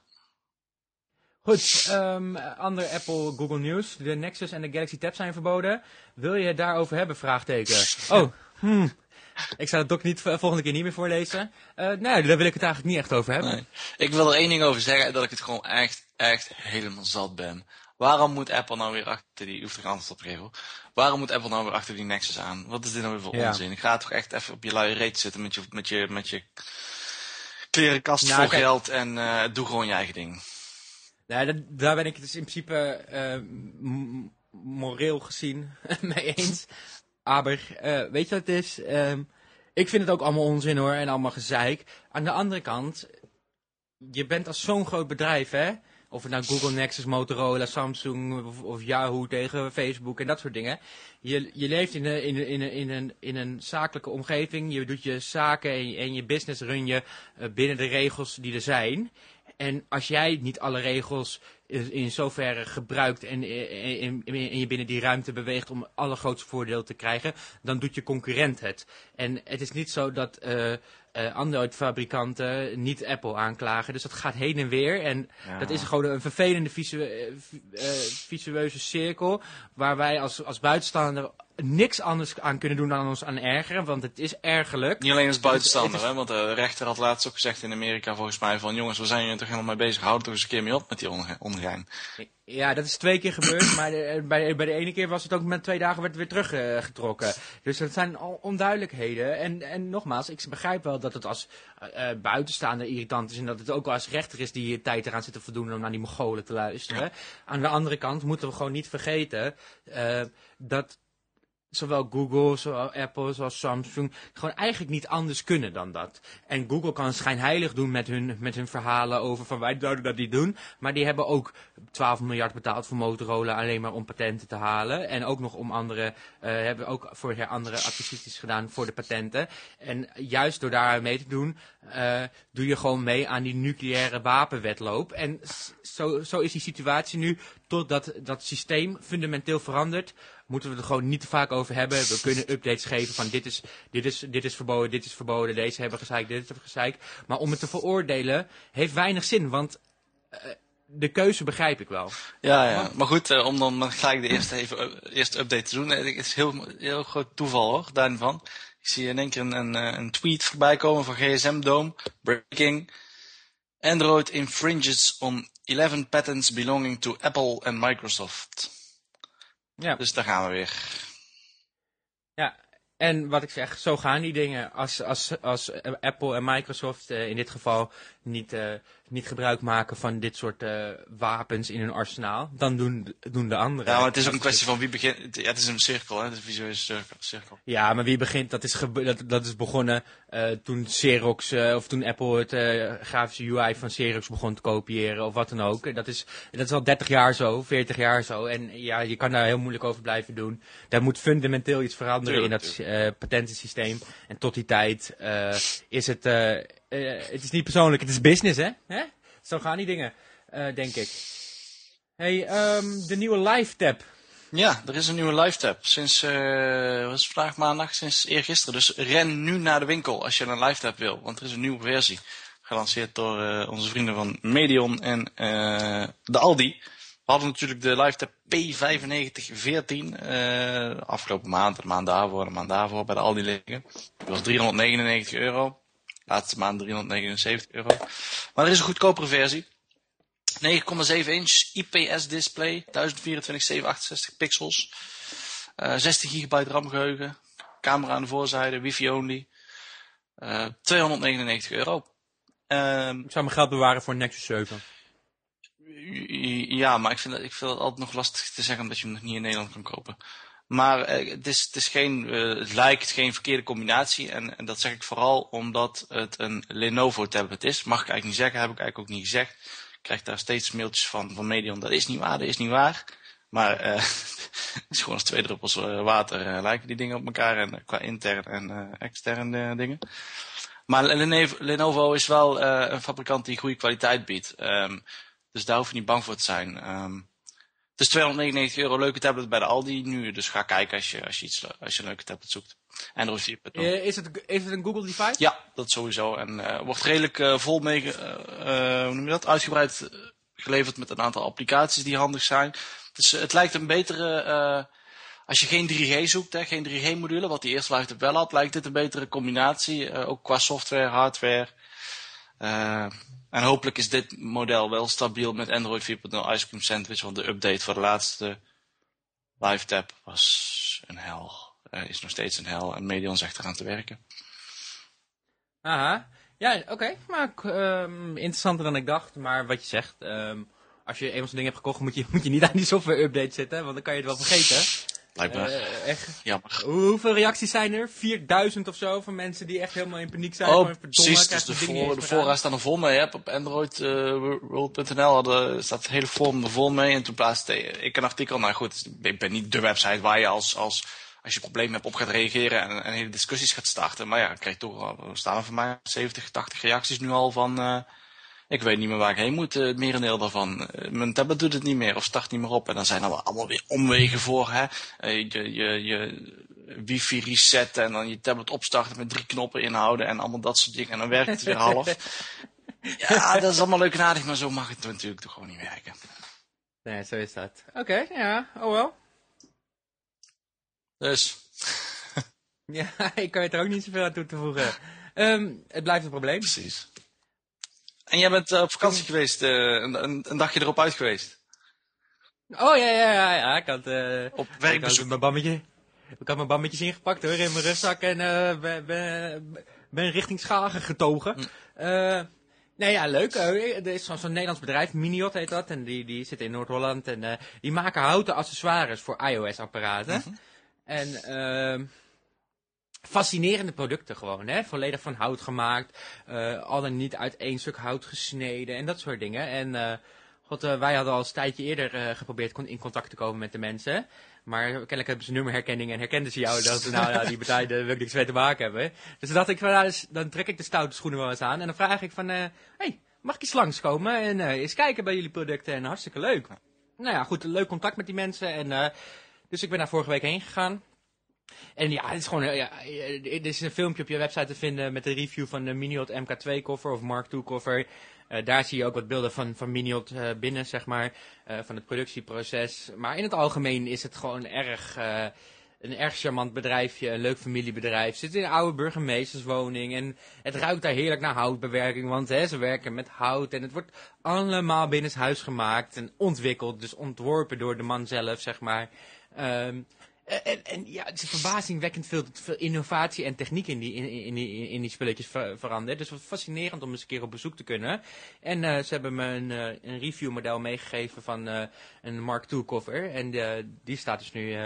Goed, ehm, ander Apple Google News. De Nexus en de Galaxy Tab zijn verboden. Wil je het daarover hebben? Vraagteken. Oh, hmm. Ik zou het ook niet volgende keer niet meer voorlezen. Eh nou, daar wil ik het eigenlijk niet echt over hebben. Nee. Ik wil er één ding over zeggen, dat ik het gewoon echt, echt helemaal zat ben. Waarom moet Apple nou weer achter die, hoeft er op geven. Waarom moet Apple nou weer achter die Nexus aan? Wat is dit nou weer voor Ja. onzin? Ik ga toch echt even op je luie reet zitten met je, met je, met je klerenkast Nou, vol kijk. geld en eh, doe gewoon je eigen ding. Nou, dat- daar ben ik het dus in principe m- moreel gezien mee eens. Aber, eh, weet je wat het is? Ehm, ik vind het ook allemaal onzin hoor en allemaal gezeik. Aan de andere kant, je bent als zo'n groot bedrijf hè. Of het nou Google, Nexus, Motorola, Samsung of, of Yahoo tegen Facebook en dat soort dingen. Je, je leeft in een, in, een, in, een, in, een, in een zakelijke omgeving. Je doet je zaken en je, en je business run je eh, binnen de regels die er zijn. En als jij niet alle regels in, zoverre gebruikt en in, in, je binnen die ruimte beweegt om allergrootste voordeel te krijgen, dan doet je concurrent het. En het is niet zo dat uh, uh, Android-fabrikanten niet Apple aanklagen. Dus dat gaat heen en weer. En dat is gewoon een vervelende visueuze, uh, visueuze cirkel. Waar wij als, als buitenstaander niks anders aan kunnen doen dan ons aan ergeren, want het is ergerlijk. Niet alleen als buitenstaander, hè, want de rechter had laatst ook gezegd in Amerika volgens mij van jongens, we zijn hier toch helemaal mee bezig, houd toch eens een keer mee op met die ongein. Ja, dat is twee keer gebeurd, maar de, bij, bij de ene keer was het ook met twee dagen werd het weer teruggetrokken. dus dat zijn al onduidelijkheden. En, en nogmaals, ik begrijp wel dat het als uh, buitenstaander irritant is en dat het ook als rechter is die je tijd eraan zit te voldoen om naar die Mongolen te luisteren. Aan de andere kant moeten we gewoon niet vergeten uh, dat zowel Google, zowel Apple, zowel Samsung, gewoon eigenlijk niet anders kunnen dan dat. En Google kan schijnheilig doen met hun, met hun verhalen over van wij zouden dat niet doen. Maar die hebben ook 12 miljard betaald voor Motorola alleen maar om patenten te halen. En ook nog om andere, uh, hebben ook vorig jaar andere acquisities gedaan voor de patenten. En juist door daar mee te doen, uh, doe je gewoon mee aan die nucleaire wapenwetloop. En zo, zo is die situatie nu, totdat dat systeem fundamenteel verandert moeten we er gewoon niet te vaak over hebben. We kunnen updates geven van dit is, dit is, dit is verboden, dit is verboden, deze hebben gezeikt, dit hebben gezeikt. Maar om het te veroordelen heeft weinig zin, want uh, de keuze begrijp ik wel. Ja, ja. maar goed, uh, om dan gelijk de eerste, even, uh, eerste update te doen. Het is heel, heel groot toeval hoor, daarvan. Ik zie in één keer een, een, een tweet voorbij komen van GSM Dome. Breaking. Android infringes on 11 patents belonging to Apple and Microsoft. Ja. Dus daar gaan we weer. Ja, en wat ik zeg, zo gaan die dingen. Als, als, als Apple en Microsoft uh, in dit geval niet, uh, niet gebruik maken van dit soort uh, wapens in hun arsenaal, dan doen, doen de anderen. Ja, maar het is ook een kwestie van wie begint. Ja, het is een cirkel, hè? Het is een visuele cirkel. cirkel. Ja, maar wie begint, dat is, dat, dat is begonnen uh, toen Xerox, of toen Apple het grafische UI van Xerox begon te kopiëren, of wat dan ook. Dat is, dat is al 30 jaar zo, 40 jaar zo. En ja, je kan daar heel moeilijk over blijven doen. Daar moet fundamenteel iets veranderen tuurlijk, in dat patentensysteem. En tot die tijd is het, uh, het is niet persoonlijk, het is business, hè? hè? Zo gaan die dingen, uh, denk ik. Hey, um, de nieuwe Live Tab. Ja, er is een nieuwe Live Tab. Sinds, uh, wat is vandaag maandag? Sinds eergisteren. Dus ren nu naar de winkel als je een Live Tab wil. Want er is een nieuwe versie. Gelanceerd door onze vrienden van Medion en de Aldi. We hadden natuurlijk de Live Tab P9514 uh, afgelopen maand, de maand daarvoor, de maand daarvoor bij de Aldi liggen. Die was 399 euro. Laatste maand 379 euro. Maar er is een goedkopere versie. 9,7 inch IPS display, 1024 768 pixels, uh, 16 gigabyte RAM geheugen, camera aan de voorzijde, wifi only, uh, 299 euro. Um, ik zou mijn geld bewaren voor Nexus 7. Ja, maar ik vind, het, ik vind het altijd nog lastig te zeggen omdat je hem nog niet in Nederland kan kopen. Maar uh, het, is, het, is geen, uh, het lijkt geen verkeerde combinatie. En, en, dat zeg ik vooral omdat het een Lenovo tablet is. Mag ik eigenlijk niet zeggen, heb ik eigenlijk ook niet gezegd. Ik krijg daar steeds mailtjes van, van Medion. Dat is niet waar, dat is niet waar. Maar uh, het is gewoon als twee druppels water lijken die dingen op elkaar. En, qua intern en extern dingen. Maar Lenovo is wel een fabrikant die goede kwaliteit biedt. Um, dus daar hoef je niet bang voor te zijn. Um, het is 299 euro leuke tablet bij de Aldi nu. Dus ga kijken als je, als je, iets, als je een leuke tablet zoekt. Android 4.0. Uh, is, het, is het een Google device? Ja, dat sowieso. En uh, wordt redelijk uh, vol mee, uh, hoe noem je dat? Uitgebreid geleverd met een aantal applicaties die handig zijn. Dus het lijkt een betere, als je geen 3G zoekt, hè, geen 3G module, wat die eerste live wel had, lijkt dit een betere combinatie. ook qua software, hardware. En hopelijk is dit model wel stabiel met Android 4.0 Ice Cream Sandwich, want de update voor de laatste live tab was een hel. Uh, is nog steeds een hel en Medion zegt eraan te werken. Aha. Ja, oké. Maar um, interessanter dan ik dacht. Maar wat je zegt, um, als je eenmaal zo'n ding hebt gekocht, moet je, moet je niet aan die software update zitten, want dan kan je het wel vergeten. Blijkbaar. Uh, echt. Jammer. Hoeveel reacties zijn er? 4000 of zo van mensen die echt helemaal in paniek zijn. Oh, precies. Dus de, voor, de voorraad staan er vol mee. Hè. Op androidworld.nl uh, staat het hele forum er vol mee. En toen plaatste ik een artikel. Nou goed, ik ben niet de website waar je als, als, als je problemen hebt op gaat reageren en, en hele discussies gaat starten. Maar ja, ik kreeg toch, staan er voor mij 70, 80 reacties nu al van... Uh, Ik weet niet meer waar ik heen moet, eh, het merendeel daarvan. Eh, mijn tablet doet het niet meer of start niet meer op. En dan zijn er wel allemaal weer omwegen voor. Hè? Eh, je, je, je wifi resetten en dan je tablet opstarten met drie knoppen inhouden en allemaal dat soort dingen. En dan werkt het weer half. Ja, dat is allemaal leuk en aardig, maar zo mag het natuurlijk toch gewoon niet werken. Nee, zo is dat. Oké, ja, oh wel. Dus, Ja, ik kan je er ook niet zoveel aan toe te voegen. Ehm, het blijft een probleem. precies. En jij bent eh, op vakantie geweest, eh, een, een, een dagje erop uit geweest. Oh ja, ja, ja, ja. Ik had, eh Op ik had werkbezoek. mijn bammetje. Ik had mijn bammetjes ingepakt hoor, in mijn rugzak en ben, ben, ben richting Schagen getogen. Hm. Nee, ja, leuk. Eh, er is zo'n Nederlands bedrijf, Miniot heet dat, en die, die zit in Noord-Holland. En die maken houten accessoires voor iOS-apparaten. Mhm. En ehm fascinerende producten gewoon, hè. Volledig van hout gemaakt, eh, al dan niet uit één stuk hout gesneden en dat soort dingen. En eh, god, eh, wij hadden al een tijdje eerder eh, geprobeerd in contact te komen met de mensen. Maar kennelijk hebben ze nummerherkenning en herkenden ze jou. Dat, nou ja, die partij daar wil ik niks mee te maken hebben. Dus toen dacht ik van, nou, dus, dan trek ik de stoute schoenen wel eens aan. En dan vraag ik van, hey, mag ik eens langskomen en eens kijken bij jullie producten? En hartstikke leuk. Nou ja, goed, leuk contact met die mensen. En, dus ik ben daar vorige week heen gegaan. En ja, het is gewoon, eh, ja, eh, er is een filmpje op je website te vinden met een review van de Miniot MK2 koffer of Mark II koffer. Eh, daar zie je ook wat beelden van, van Miniot eh, binnen, zeg maar, eh, van het productieproces. Maar in het algemeen is het gewoon erg, eh, een erg charmant bedrijfje, een leuk familiebedrijf. Zit in een oude burgemeesterswoning en het ruikt daar heerlijk naar houtbewerking, want hè, ze werken met hout en het wordt allemaal binnenshuis gemaakt en ontwikkeld, dus ontworpen door de man zelf, zeg maar. Ehm, en, en, en ja, het is verbazingwekkend veel, innovatie en techniek in die, in, in, in die spulletjes ver- veranderd. Dus wat fascinerend om eens een keer op bezoek te kunnen. En eh, ze hebben me een, eh, een reviewmodel meegegeven van eh, een Mark II cover. En eh, die staat dus nu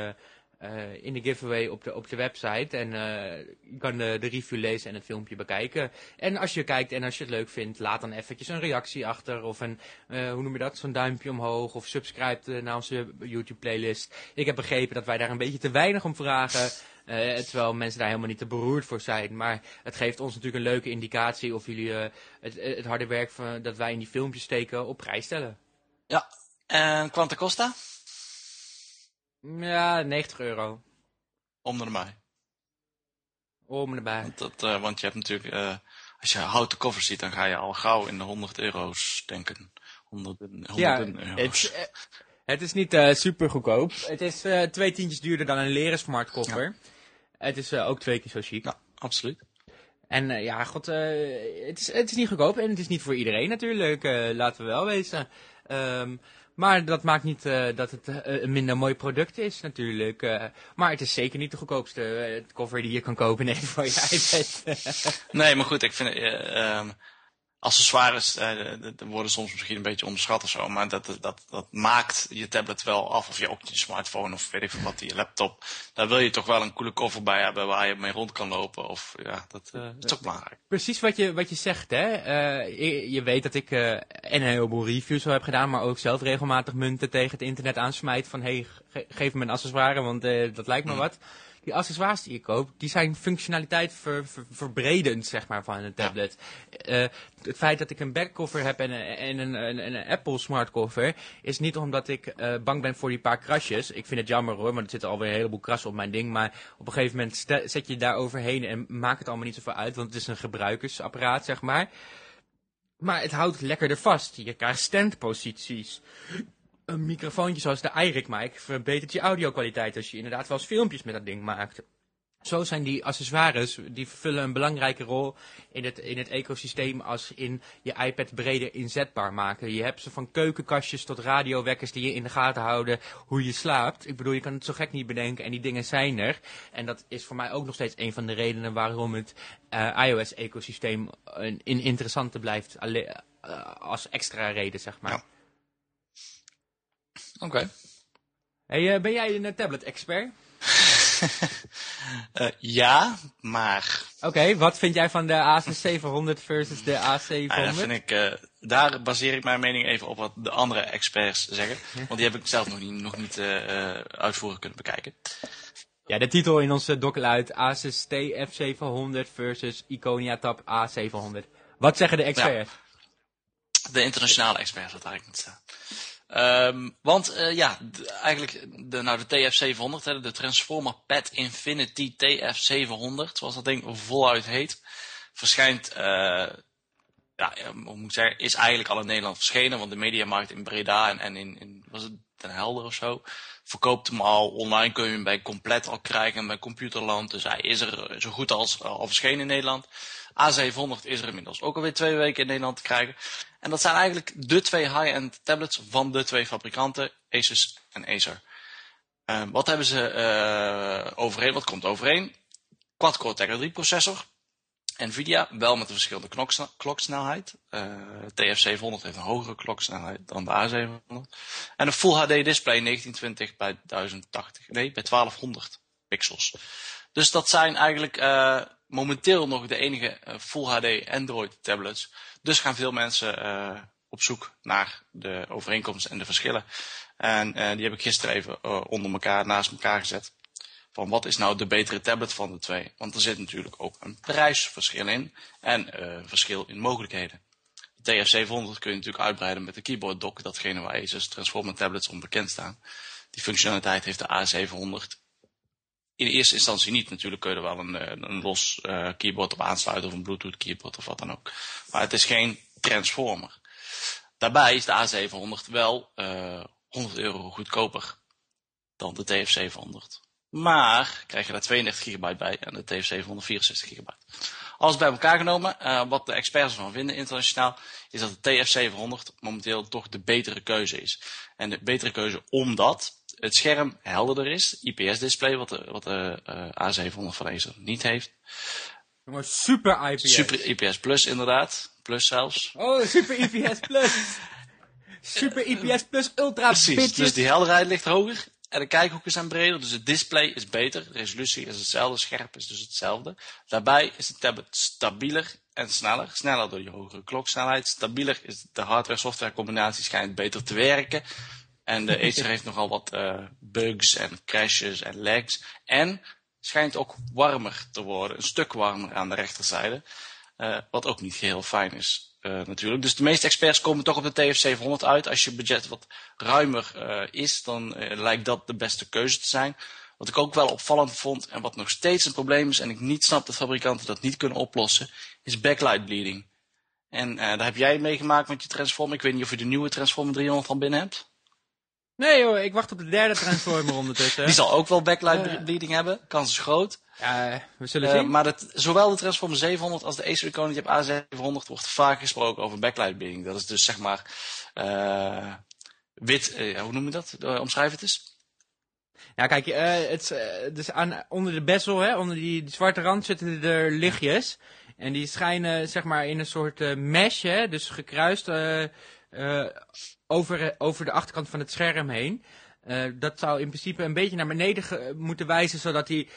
eh, in de giveaway op de, op de website. En eh, je kan de, de review lezen en het filmpje bekijken. En als je kijkt en als je het leuk vindt, laat dan eventjes een reactie achter. Of een, eh, hoe noem je dat, zo'n duimpje omhoog. Of subscribe naar onze YouTube playlist. Ik heb begrepen dat wij daar een beetje te weinig om vragen. terwijl mensen daar helemaal niet te beroerd voor zijn. Maar het geeft ons natuurlijk een leuke indicatie of jullie het, het harde werk van, dat wij in die filmpjes steken op prijs stellen. Ja, en Quanta Costa? Ja, 90 euro. Om en erbij. Om en erbij. Want, dat, eh, want je hebt natuurlijk, eh, als je houten covers ziet, dan ga je al gauw in de 100 euro's denken. Honderden, Ja, honderden euro's. het, eh, het is niet super goedkoop. Het is twee tientjes duurder dan een leren smart koffer. Het is ook twee keer zo chic. Ja, absoluut. En ja, god, het, is, het is niet goedkoop en het is niet voor iedereen natuurlijk, laten we wel wezen. Ehm, maar dat maakt niet eh, dat het eh, een minder mooi product is natuurlijk. eh. maar het is zeker niet de goedkoopste eh, cover die je kan kopen nee, voor je iPad. Nee, maar goed, ik vind eh, ehm, accessoires eh, de- de- de worden soms misschien een beetje onderschat of zo, maar dat, dat, dat maakt je tablet wel af, of je ook je smartphone of weet ik veel wat, je laptop. Daar wil je toch wel een coole cover bij hebben waar je mee rond kan lopen, of ja, dat eh, is ook belangrijk. Precies wat je, wat je zegt, hè. Eh, je, je weet dat ik eh, en een heleboel reviews al heb gedaan, maar ook zelf regelmatig munten tegen het internet aansmijt van, hey, ge- geef me een accessoire, want eh, dat lijkt me Mm. wat. Die accessoires die je koopt, die zijn functionaliteit ver, ver- verbredend, zeg maar, van een tablet. Eh, het feit dat ik een backcover heb en, een- en een, een, een Apple smart cover, is niet omdat ik eh, bang ben voor die paar krasjes. Ik vind het jammer hoor, want er zitten alweer een heleboel krassen op mijn ding. Maar op een gegeven moment zet je daar overheen en maakt het allemaal niet zoveel uit, want het is een gebruikersapparaat, zeg maar. Maar het houdt lekkerder vast. Je krijgt standposities. Een microfoontje zoals de iRig mic verbetert je audio-kwaliteit als je inderdaad wel eens filmpjes met dat ding maakt. Zo zijn die accessoires, die vervullen een belangrijke rol in het, in het ecosysteem als in je iPad breder inzetbaar maken. Je hebt ze van keukenkastjes tot radiowekkers die je in de gaten houden hoe je slaapt. Ik bedoel, je kan het zo gek niet bedenken en die dingen zijn er. En dat is voor mij ook nog steeds een van de redenen waarom het eh, iOS-ecosysteem een, een interessante blijft eh, als extra reden, zeg maar. Ja. Oké. Hey, eh, ben jij een eh, tablet-expert? Eh, ja, maar Oké, wat vind jij van de A700 versus de A700? Ah, dat vind ik, daar baseer ik mijn mening even op wat de andere experts zeggen. Want die heb ik zelf nog niet, nog niet uitvoerig kunnen bekijken. Ja, de titel in onze doc luidt Asus TF700 versus Iconia Tab A700. Wat zeggen de experts? De internationale experts, wat eigenlijk moet staan. Ehm, want uh, ja, eigenlijk de, nou, de TF700, hè, de Transformer Pad Infinity TF700, zoals dat ding voluit heet, verschijnt, uh, ja, moet zeggen, is eigenlijk al in Nederland verschenen, want de mediamarkt in Breda en, en in, in, was het Den Helder of zo, verkoopt hem al. Online kun je hem bij Compleet al krijgen bij Computerland, dus hij is er zo goed als al verschenen in Nederland. A700 is er inmiddels ook alweer twee weken in Nederland te krijgen. En dat zijn eigenlijk de twee high-end tablets van de twee fabrikanten, Asus en Acer. Uh, wat hebben ze uh, overeen? Wat komt overeen? Quad-core Tegra 3 processor. Nvidia, wel met een verschillende kloksnelheid. Uh, TF700 heeft een hogere kloksnelheid dan de A700. En een Full HD display 1920 bij 1080, nee, bij 1200 pixels. Dus dat zijn eigenlijk momenteel nog de enige Full HD Android tablets dus gaan veel mensen op zoek naar de overeenkomsten en de verschillen. En die heb ik gisteren even onder elkaar, naast elkaar gezet. Van wat is nou de betere tablet van de twee? Want er zit natuurlijk ook een prijsverschil in en verschil in mogelijkheden. De TF700 kun je natuurlijk uitbreiden met de keyboard dock, datgene waar Asus Transformer tablets onbekend staan. Die functionaliteit heeft de A700 in eerste instantie niet. Natuurlijk kun je er wel een, eh, een los uh, keyboard op aansluiten of een Bluetooth keyboard of wat dan ook. Maar het is geen transformer. Daarbij is de A700 wel uh, eh, 100 euro goedkoper dan de TF700. Maar krijg je daar 32 gigabyte bij en de TF700 64 gigabyte. Alles bij elkaar genomen, uh, wat de experts ervan vinden internationaal, is dat de TF700 momenteel toch de betere keuze is. En de betere keuze omdat het scherm helderder is. IPS-display, wat de, wat de uh, A700 van Acer niet heeft. Maar super IPS. Super IPS Plus, inderdaad. Plus zelfs. Oh, super IPS Plus. super IPS Plus Ultra Precies, bitches. dus die helderheid ligt hoger. En de kijkhoeken zijn breder, dus het display is beter. De resolutie is hetzelfde, scherp is dus hetzelfde. Daarbij is de tablet stabieler en sneller. Sneller door je hogere kloksnelheid. Stabieler is de hardware-software combinatie schijnt beter te werken. En de Acer heeft nogal wat uh, bugs en crashes en lags. En schijnt ook warmer te worden. Een stuk warmer aan de rechterzijde. Uh, wat ook niet heel fijn is uh, natuurlijk. Dus de meeste experts komen toch op de TF700 uit. Als je budget wat ruimer is, dan lijkt dat de beste keuze te zijn. Wat ik ook wel opvallend vond en wat nog steeds een probleem is en ik niet snap dat fabrikanten dat niet kunnen oplossen, is backlight bleeding. En daar heb jij meegemaakt met je Transformer. Ik weet niet of je de nieuwe Transformer 300 van binnen hebt. Nee hoor, ik wacht op de derde Transformer ondertussen. Die zal ook wel backlight bleeding hebben. Kans is groot. Ja, we zullen uh, zien. Maar het, zowel de Transformer 700 als de Acer Iconicap A700 wordt vaak gesproken over backlight bleeding. Dat is dus zeg maar uh, wit, uh, hoe noem je dat? omschrijf het eens. Ja, kijk, het, dus aan, onder de bezel, hè, onder die, die, zwarte rand zitten er lichtjes. En die schijnen zeg maar in een soort mesh, hè, dus gekruist over, over de achterkant van het scherm heen. Uh, dat zou in principe een beetje naar beneden moeten wijzen, zodat hij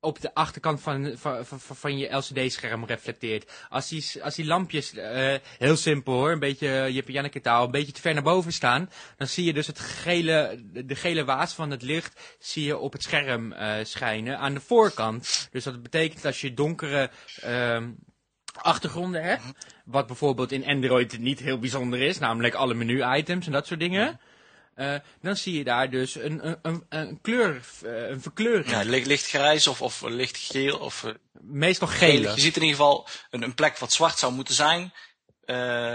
op de achterkant van, van, van, van je LCD-scherm reflecteert. Als die, als die lampjes, uh, heel simpel hoor, een beetje Jippe Janneke taal, een beetje te ver naar boven staan, dan zie je dus het gele, de gele waas van het licht zie je op het scherm uh, schijnen aan de voorkant. Dus dat betekent als je donkere uh, achtergronden hebt. Wat bijvoorbeeld in Android niet heel bijzonder is, namelijk alle menu-items en dat soort dingen. Uh, dan zie je daar dus een, een, een, een kleur, uh, een verkleuring. Ja, licht grijs of, of licht geel. Of, uh, Meestal geel. Je ziet in ieder geval een, een plek wat zwart zou moeten zijn.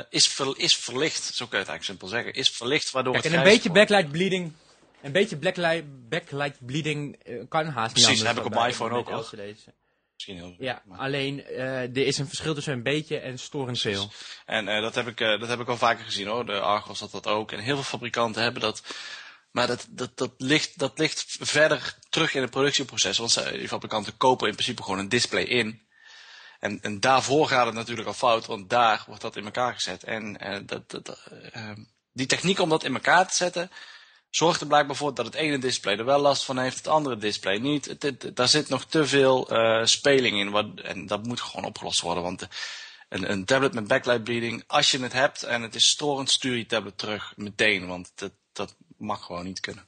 is, ver, is verlicht, zo kun je het eigenlijk simpel zeggen. Is verlicht waardoor Kijk, het en een beetje backlight bleeding. Een beetje backlight, backlight bleeding kan haast Precies, niet Precies, heb ik op mijn iPhone ook al. Misschien heel ja, maar. alleen uh, er is een verschil tussen een beetje en storend veel. En uh, dat, heb ik, uh, dat heb ik al vaker gezien hoor. De Argos had dat ook. En heel veel fabrikanten hebben dat. Maar dat, dat, dat, ligt, dat ligt verder terug in het productieproces. Want die fabrikanten kopen in principe gewoon een display in. En, en daarvoor gaat het natuurlijk al fout, want daar wordt dat in elkaar gezet. En dat, dat, die techniek om dat in elkaar te zetten, zorgt er blijkbaar voor dat het ene display er wel last van heeft, het andere display niet. Het, het, daar zit nog te veel uh, speling in wat, en dat moet gewoon opgelost worden. Want de, een, een, tablet met backlight bleeding, als je het hebt en het is storend, stuur je tablet terug meteen. Want dat, dat mag gewoon niet kunnen.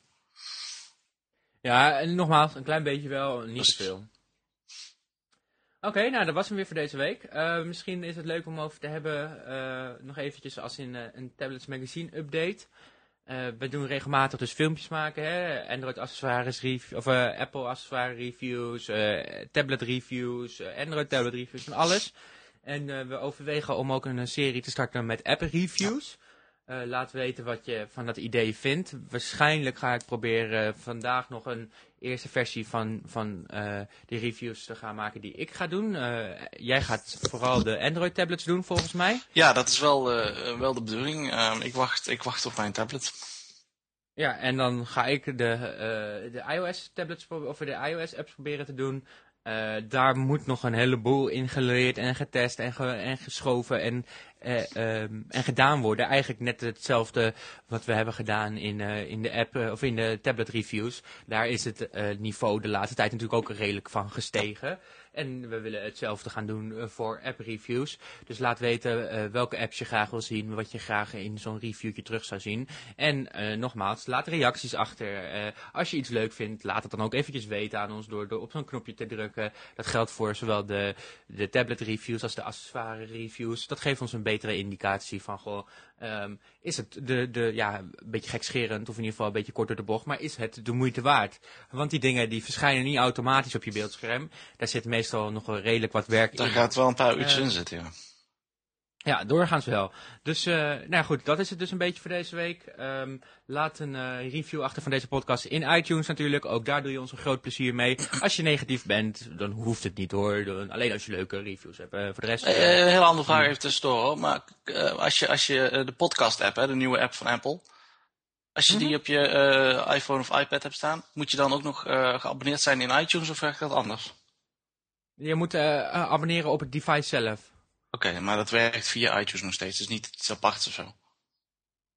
Ja, en nogmaals, een klein beetje wel, niet te veel. Oké, nou dat was hem weer voor deze week. Uh, misschien is het leuk om over te hebben, uh, nog eventjes als in een Tablets Magazine update. We doen regelmatig dus filmpjes maken, hè? Android accessoires reviews, of Apple accessoire reviews, tablet reviews, Android tablet reviews en alles. En we overwegen om ook een serie te starten met app reviews. Laat weten wat je van dat idee vindt. Waarschijnlijk ga ik proberen vandaag nog een eerste versie van, van uh, de reviews te gaan maken die ik ga doen. Uh, jij gaat vooral de Android tablets doen volgens mij. Ja, dat is wel, wel de bedoeling. Ehm, ik, wacht, ik wacht op mijn tablet. Ja, en dan ga ik de, de iOS tablets of de iOS apps proberen te doen. Daar moet nog een heleboel in geleerd en getest en, ge en geschoven en, uh, um, en gedaan worden. Eigenlijk net hetzelfde wat we hebben gedaan in, uh, in de app of in de tablet reviews. Daar is het niveau de laatste tijd natuurlijk ook redelijk van gestegen. En we willen hetzelfde gaan doen uh, voor app reviews. Dus laat weten uh, welke apps je graag wil zien, wat je graag in zo'n reviewtje terug zou zien. En uh, nogmaals, laat reacties achter. als je iets leuk vindt, laat het dan ook eventjes weten aan ons door, door op zo'n knopje te drukken. Dat geldt voor zowel de, de tablet reviews als de accessoire reviews. Dat geeft ons een betere indicatie van, goh, um, is het de, de, ja, een beetje gekscherend, of in ieder geval een beetje kort door de bocht, maar is het de moeite waard? Want die dingen die verschijnen niet automatisch op je beeldscherm. Daar zit meestal nog wel redelijk wat werk in. Daar gaat wel een paar uurtjes uh, in zitten, ja. Ja, doorgaans wel. Dus, uh, nou goed, dat is het dus een beetje voor deze week. Um, laat een uh, review achter van deze podcast in iTunes natuurlijk. Ook daar doe je ons een groot plezier mee. Als je negatief bent, dan hoeft het niet hoor. Dan, alleen als je leuke reviews hebt. Uh, voor de rest... een hele andere vraag even tussendoor hoor. Maar als je, als je de podcast app, hè, de nieuwe app van Apple. Als je mm -hmm. die op je iPhone of iPad hebt staan, moet je dan ook nog geabonneerd zijn in iTunes of werkt dat anders? Je moet abonneren op het device zelf. Oké, okay, maar dat werkt via iTunes nog steeds, dus niet iets aparts of zo?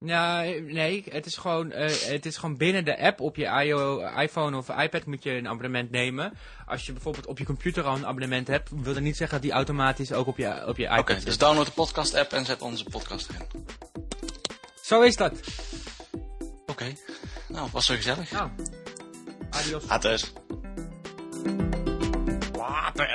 Ja, nee, het is, gewoon, uh, het is gewoon binnen de app op je IO, iPhone of iPad moet je een abonnement nemen. Als je bijvoorbeeld op je computer al een abonnement hebt, wil dat niet zeggen dat die automatisch ook op je, op je iPad Oké, okay, dus download de podcast app en zet onze podcast erin. Zo is dat. Oké, okay. nou, was zo gezellig. Nou, adios. 啊对